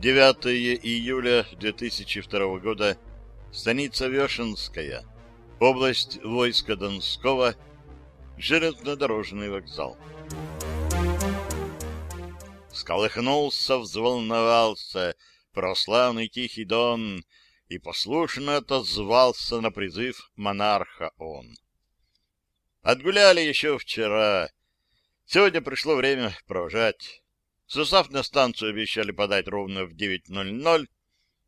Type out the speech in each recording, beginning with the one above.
9 июля 2002 года. Станица Вешенская. Область войска Донского. Железнодорожный вокзал. Сколыхнулся, взволновался прославный Тихий Дон и послушно отозвался на призыв монарха он. Отгуляли еще вчера. Сегодня пришло время провожать. Состав на станцию обещали подать ровно в 9.00,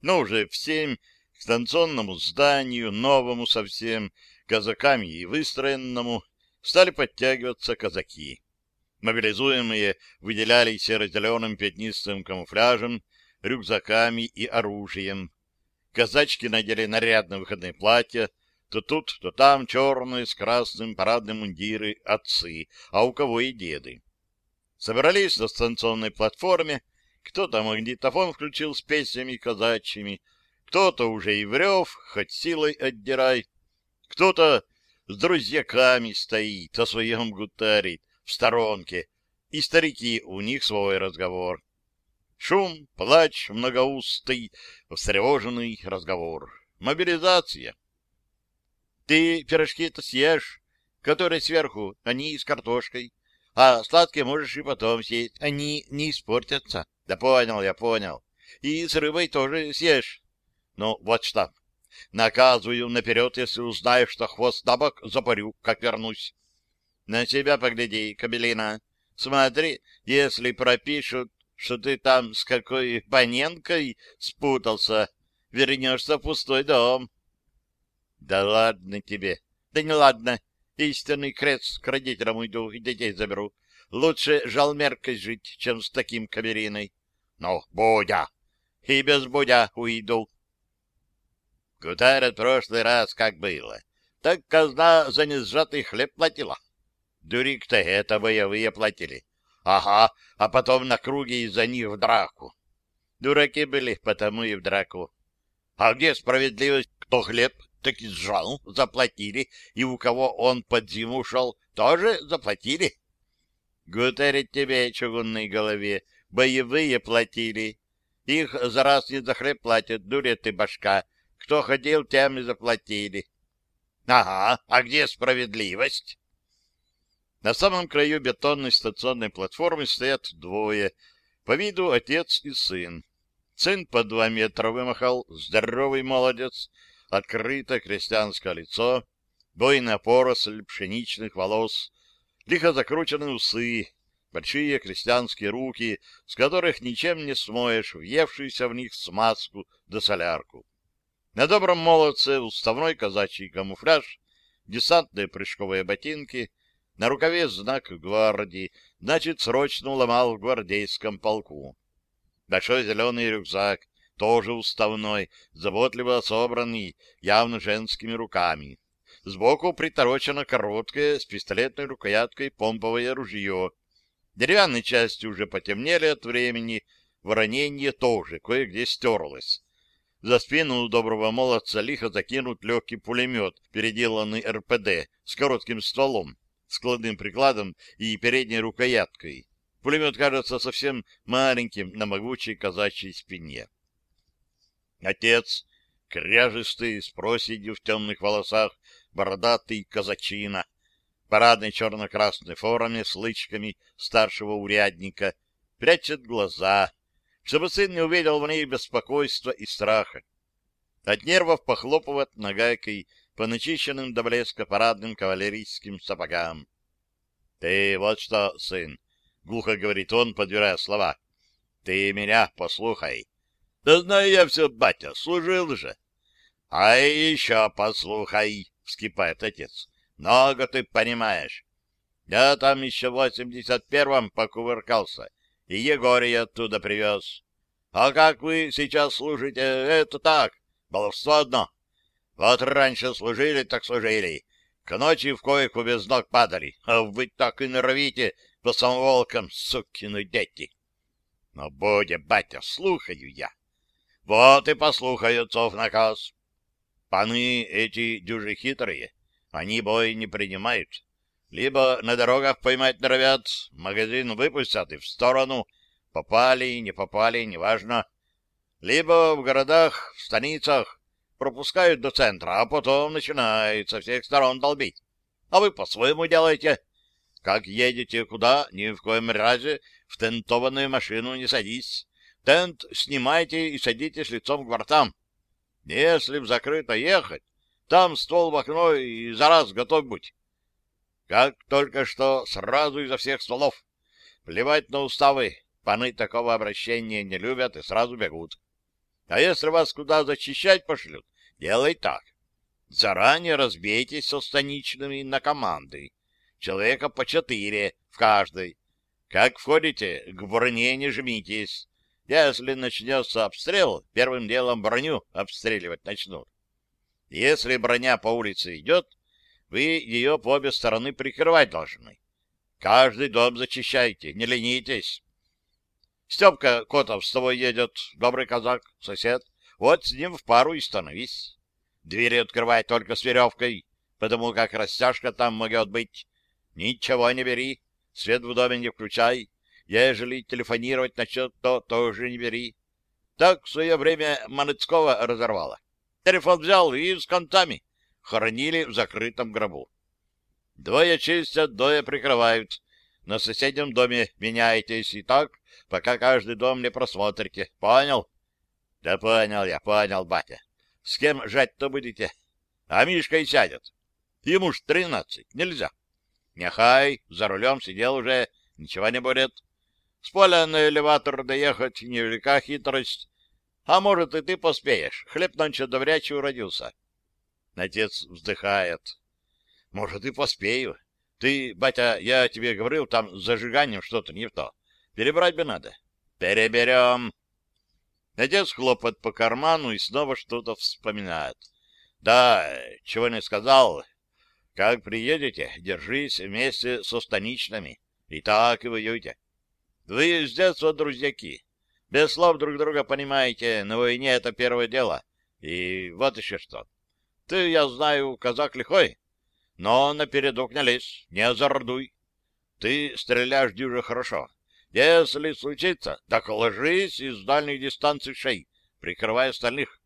но уже в 7 к станционному зданию, новому совсем, казаками и выстроенному, стали подтягиваться казаки. Мобилизуемые выделяли серо-зеленым пятнистым камуфляжем, рюкзаками и оружием. Казачки надели нарядные выходные платья, то тут, то там черные с красным парадные мундиры отцы, а у кого и деды. Собрались на станционной платформе, кто-то магнитофон включил с песнями казачьими, кто-то уже и врев, хоть силой отдирай, кто-то с друзьяками стоит, о своем гутарит, в сторонке, и старики, у них свой разговор. Шум, плач, многоустый, встревоженный разговор. Мобилизация. Ты пирожки-то съешь, которые сверху, они с картошкой. А сладкие можешь и потом съесть, они не испортятся. Да понял, я понял. И с рыбой тоже съешь. Ну, вот что. Наказываю наперед, если узнаю, что хвост на бок запарю, как вернусь. На себя погляди, Кабелина. Смотри, если пропишут, что ты там с какой паненкой спутался, вернешься в пустой дом. Да ладно тебе. Да не ладно. Истинный крест к родителям уйду и детей заберу. Лучше жалмеркой жить, чем с таким кавериной. Ну, Будя! И без Будя уйду. Гутарят прошлый раз как было. Так казна за несжатый хлеб платила. Дурик-то это боевые платили. Ага, а потом на круге из-за них в драку. Дураки были, потому и в драку. А где справедливость? Кто хлеб так и сжал, заплатили, и у кого он под зиму шел, тоже заплатили. Гутерить тебе, чугунной голове, боевые платили. Их за раз не за хлеб платят, дуря ты башка. Кто ходил, тем и заплатили. Ага, а где справедливость? На самом краю бетонной стационной платформы стоят двое. По виду отец и сын. Сын по два метра вымахал, здоровый молодец, открытое крестьянское лицо, бойная поросль пшеничных волос, лихо закрученные усы, большие крестьянские руки, с которых ничем не смоешь въевшуюся в них смазку да солярку. На добром молодце уставной казачий камуфляж, десантные прыжковые ботинки, на рукаве знак гвардии, значит, срочно ломал в гвардейском полку. Большой зеленый рюкзак, тоже уставной, заботливо собранный, явно женскими руками. Сбоку приторочено короткое с пистолетной рукояткой помповое ружье. Деревянные части уже потемнели от времени, воронение тоже кое-где стерлось. За спину у доброго молодца лихо закинут легкий пулемет, переделанный РПД, с коротким стволом, складным прикладом и передней рукояткой. Пулемет кажется совсем маленьким на могучей казачьей спине. Отец, кряжистый, с проседью в темных волосах, бородатый казачина, парадной черно-красной форме с лычками старшего урядника, прячет глаза, чтобы сын не увидел в них беспокойства и страха. От нервов похлопывает нагайкой по начищенным до блеска парадным кавалерийским сапогам. — Ты вот что, сын, — глухо говорит он, подбирая слова, — ты меня послухай. Да знаю я все, батя, служил же. — А еще послухай, — вскипает отец. — Много ты понимаешь. Я там еще в восемьдесят первом покувыркался, и Егория оттуда привез. А как вы сейчас служите, это так, баловство одно. Вот раньше служили, так служили. К ночи в койку без ног падали, а вы так и норовите по самоволкам, сукины дети. Но, Бодя, батя, слухаю я. Вот и послухай отцов наказ. Паны эти дюжи хитрые, они бой не принимают. Либо на дорогах поймать норовят, магазин выпустят и в сторону. Попали, не попали, неважно. Либо в городах, в станицах пропускают до центра, а потом начинают со всех сторон долбить. А вы по-своему делаете. Как едете куда, ни в коем разе в тентованную машину не садись. Тент снимайте и садитесь лицом к бортам. Если в закрыто ехать, там ствол в окно и за раз готов будь. Как только что, сразу изо всех стволов. Плевать на уставы, паны такого обращения не любят и сразу бегут. А если вас куда зачищать пошлют, делай так. Заранее разбейтесь со станичными на команды. Человека по четыре в каждой. Как входите, к броне не жмитесь. Если начнется обстрел, первым делом броню обстреливать начнут. Если броня по улице идет, вы ее по обе стороны прикрывать должны. Каждый дом зачищайте, не ленитесь. Степка Котов с тобой едет, добрый казак, сосед. Вот с ним в пару и становись. Двери открывай только с веревкой, потому как растяжка там может быть. Ничего не бери, свет в доме не включай. Ежели телефонировать начнет, то тоже не бери. Так в свое время Манецкого разорвало. Телефон взял и с концами. Хоронили в закрытом гробу. Двое чистят, двое прикрывают. На соседнем доме меняетесь и так, пока каждый дом не просмотрите. Понял? Да понял я, понял, батя. С кем жать-то будете? А Мишка и сядет. Ему ж тринадцать, нельзя. Нехай, за рулем сидел уже, ничего не будет. С поля на элеватор доехать невелика хитрость. А может, и ты поспеешь. Хлеб нонче доврячий уродился. Отец вздыхает. Может, и поспею. Ты, батя, я тебе говорил, там с зажиганием что-то не в то. Перебрать бы надо. Переберем. Отец хлопает по карману и снова что-то вспоминает. Да, чего не сказал. Как приедете, держись вместе со станичными. И так и воюйте. Вы с детства друзьяки. Без слов друг друга понимаете, на войне это первое дело. И вот еще что. Ты, я знаю, казак лихой, но напередок не лезь, не озордуй. Ты стреляешь дюже хорошо. Если случится, так ложись из дальних дистанций шей, прикрывая остальных.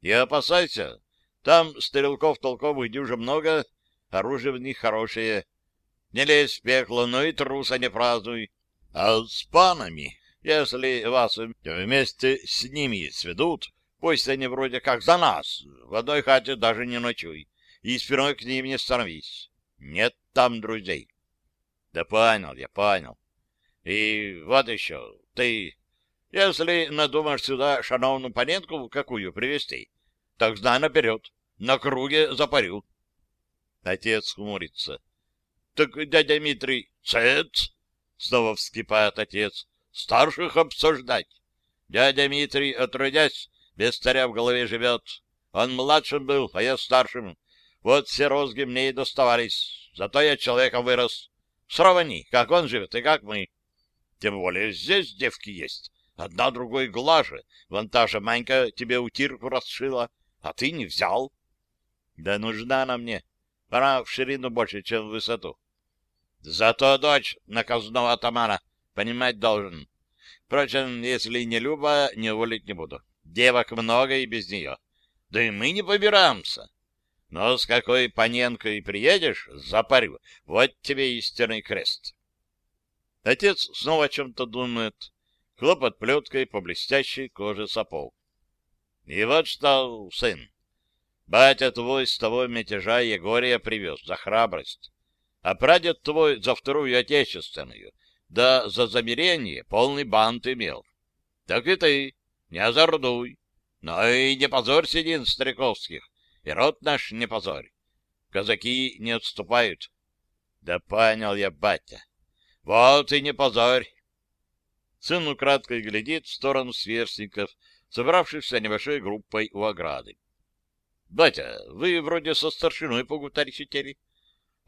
И опасайся, там стрелков толковых дюже много, оружие в них хорошее. Не лезь в пекло, но и труса не празднуй. А с панами, если вас вместе с ними сведут, пусть они вроде как за нас, в одной хате даже не ночуй, и спиной к ним не становись. Нет там друзей. Да понял я, понял. И вот еще, ты, если надумаешь сюда шановную паненку какую привезти, так знай наперед, на круге запарю. Отец хмурится. — Так, дядя Митрий, цец! Снова вскипает отец. Старших обсуждать. Дядя Митрий, отродясь, без царя в голове живет. Он младшим был, а я старшим. Вот все розги мне и доставались. Зато я человеком вырос. Сравни, как он живет и как мы. Тем более здесь девки есть. Одна другой глаже. Вон та же Манька тебе утирку расшила, а ты не взял. Да нужна она мне. Пора в ширину больше, чем в высоту. Зато дочь наказного атамана понимать должен. Впрочем, если не Люба, не уволить не буду. Девок много и без нее. Да и мы не побираемся. Но с какой Паненкой приедешь, запарю. Вот тебе истинный крест. Отец снова о чем-то думает. Хлопот плеткой по блестящей коже сапог. И вот что, сын, батя твой с того мятежа Егория привез за храбрость а прадед твой за вторую отечественную, да за замерение полный бант имел. Так и ты, не озордуй, но и не позорь седин стариковских, и род наш не позорь. Казаки не отступают. Да понял я, батя. Вот и не позорь. Сын украдкой глядит в сторону сверстников, собравшихся небольшой группой у ограды. — Батя, вы вроде со старшиной погутарить хотели? —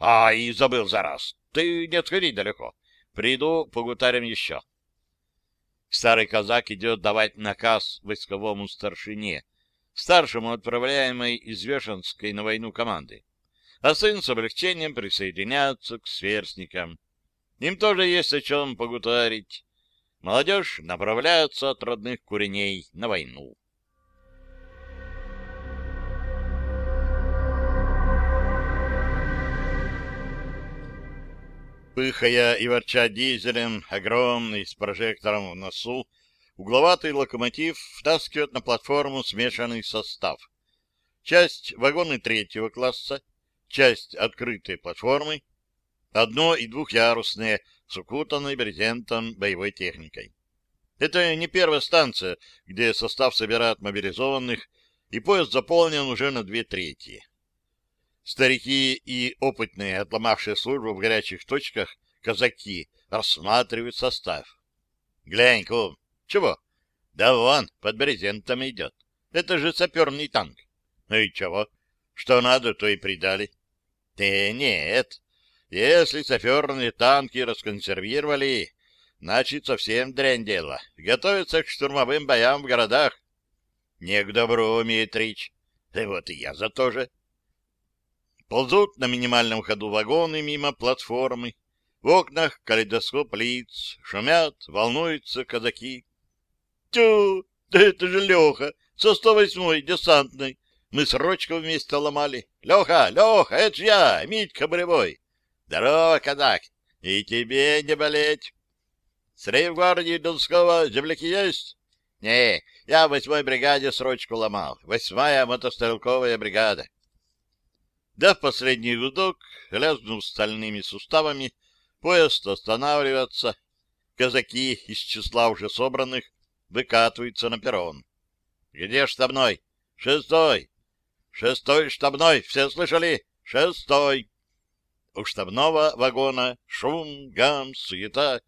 а, и забыл за раз. Ты не отходи далеко. Приду, погутарим еще. Старый казак идет давать наказ войсковому старшине, старшему отправляемой из Вешенской на войну команды. А сын с облегчением присоединяется к сверстникам. Им тоже есть о чем погутарить. молодежь направляется от родных куреней на войну. Пыхая и ворча дизелем, огромный, с прожектором в носу, угловатый локомотив втаскивает на платформу смешанный состав. Часть вагоны третьего класса, часть открытой платформы, одно- и двухъярусные, с укутанной брезентом боевой техникой. Это не первая станция, где состав собирает мобилизованных, и поезд заполнен уже на две трети. Старики и опытные, отломавшие службу в горячих точках, казаки, рассматривают состав. — Глянь, кум, чего? — Да вон, под брезентом идет. Это же саперный танк. — Ну и чего? Что надо, то и придали. — Да нет, если саперные танки расконсервировали, значит, совсем дрянь дело. Готовятся к штурмовым боям в городах. — Не к добру, Митрич. Да вот и я за то же. — Ползут на минимальном ходу вагоны мимо платформы. В окнах калейдоскоп лиц. Шумят, волнуются казаки. Тю, да это же Леха, со 108-й десантной. Мы с Рочкой вместе ломали. Леха, Леха, это же я, Митька Болевой. Здорово, казак, и тебе не болеть. С рейвгвардии Донского земляки есть? Не, я в восьмой бригаде срочку ломал. Восьмая мотострелковая бригада. Дав последний гудок, лязнув стальными суставами, поезд останавливается. Казаки из числа уже собранных выкатываются на перрон. — Где штабной? — Шестой. — Шестой штабной. Все слышали? — Шестой. У штабного вагона шум, гам, суета.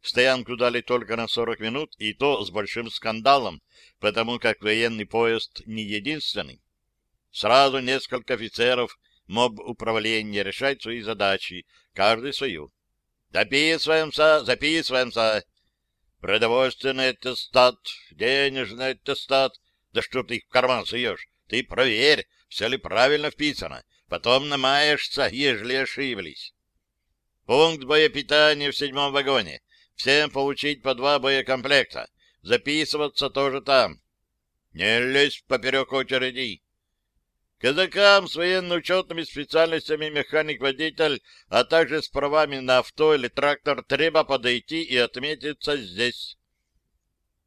Стоянку дали только на сорок минут, и то с большим скандалом, потому как военный поезд не единственный. Сразу несколько офицеров моб управления решать свои задачи, каждый свою. Записываемся, записываемся. Продовольственный аттестат, денежный аттестат. Да что ты их в карман суешь? Ты проверь, все ли правильно вписано. Потом намаешься, ежели ошиблись. Пункт боепитания в седьмом вагоне. Всем получить по два боекомплекта. Записываться тоже там. Не лезь поперек очереди. Казакам с военно-учетными специальностями механик-водитель, а также с правами на авто или трактор треба подойти и отметиться здесь.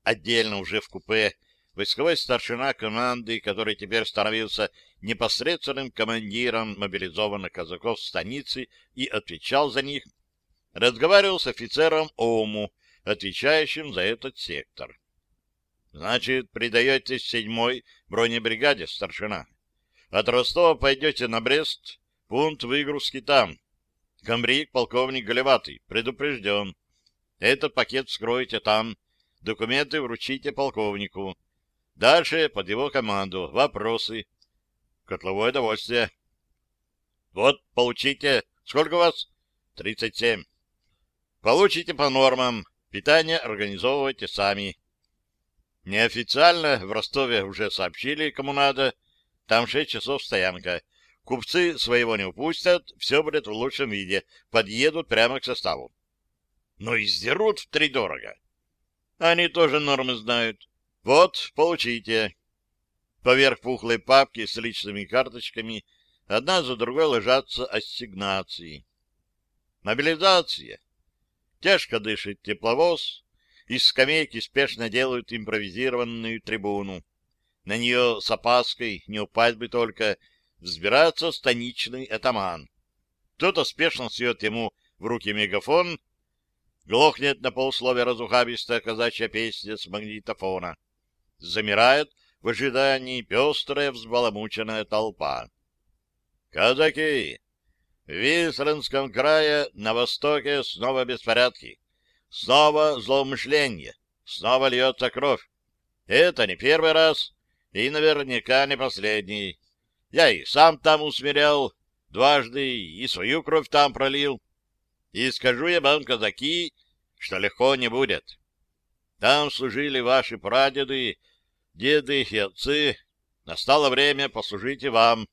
Отдельно уже в купе войсковой старшина команды, который теперь становился непосредственным командиром мобилизованных казаков станицы и отвечал за них, разговаривал с офицером ОМУ, отвечающим за этот сектор. — Значит, придаетесь седьмой бронебригаде, старшина? От Ростова пойдете на Брест, пункт выгрузки там. Комбриг, полковник Голеватый, предупрежден. Этот пакет вскроете там, документы вручите полковнику. Дальше под его команду. Вопросы. Котловое довольствие. Вот, получите. Сколько у вас? Тридцать семь. Получите по нормам. Питание организовывайте сами. Неофициально в Ростове уже сообщили, кому надо, там шесть часов стоянка. Купцы своего не упустят, все будет в лучшем виде. Подъедут прямо к составу. Но издерут втридорого. Они тоже нормы знают. Вот, получите. Поверх пухлой папки с личными карточками одна за другой ложатся ассигнации. Мобилизация. Тяжко дышит тепловоз. Из скамейки спешно делают импровизированную трибуну. На нее с опаской, не упасть бы только, взбирается станичный атаман. Кто-то спешно сует ему в руки мегафон, глохнет на полусловие разухабистая казачья песня с магнитофона. Замирает в ожидании пестрая взбаламученная толпа. «Казаки! В Висленском крае на востоке снова беспорядки, снова злоумышление, снова льется кровь. Это не первый раз, и наверняка не последний. Я и сам там усмирял дважды, и свою кровь там пролил. И скажу я вам, казаки, что легко не будет. Там служили ваши прадеды, деды и отцы. Настало время послужить и вам.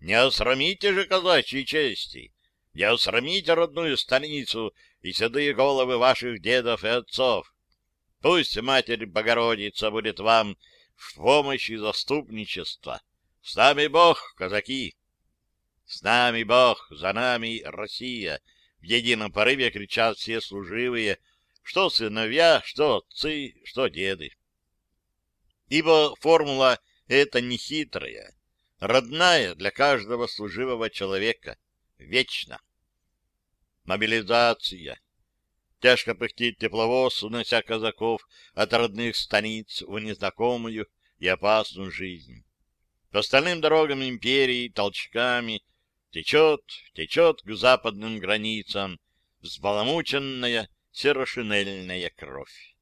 Не осрамите же казачьей чести. Не усрамите родную станицу и седые головы ваших дедов и отцов. Пусть Матерь Богородица будет вам в помощь и заступничество. С нами Бог, казаки! С нами Бог, за нами Россия! В едином порыве кричат все служивые, что сыновья, что отцы, что деды. Ибо формула эта не хитрая, родная для каждого служивого человека, вечно. Мобилизация. Тяжко пыхтит тепловоз, унося казаков от родных станиц в незнакомую и опасную жизнь. По остальным дорогам империи толчками течет, течет к западным границам взбаламученная серошинельная кровь.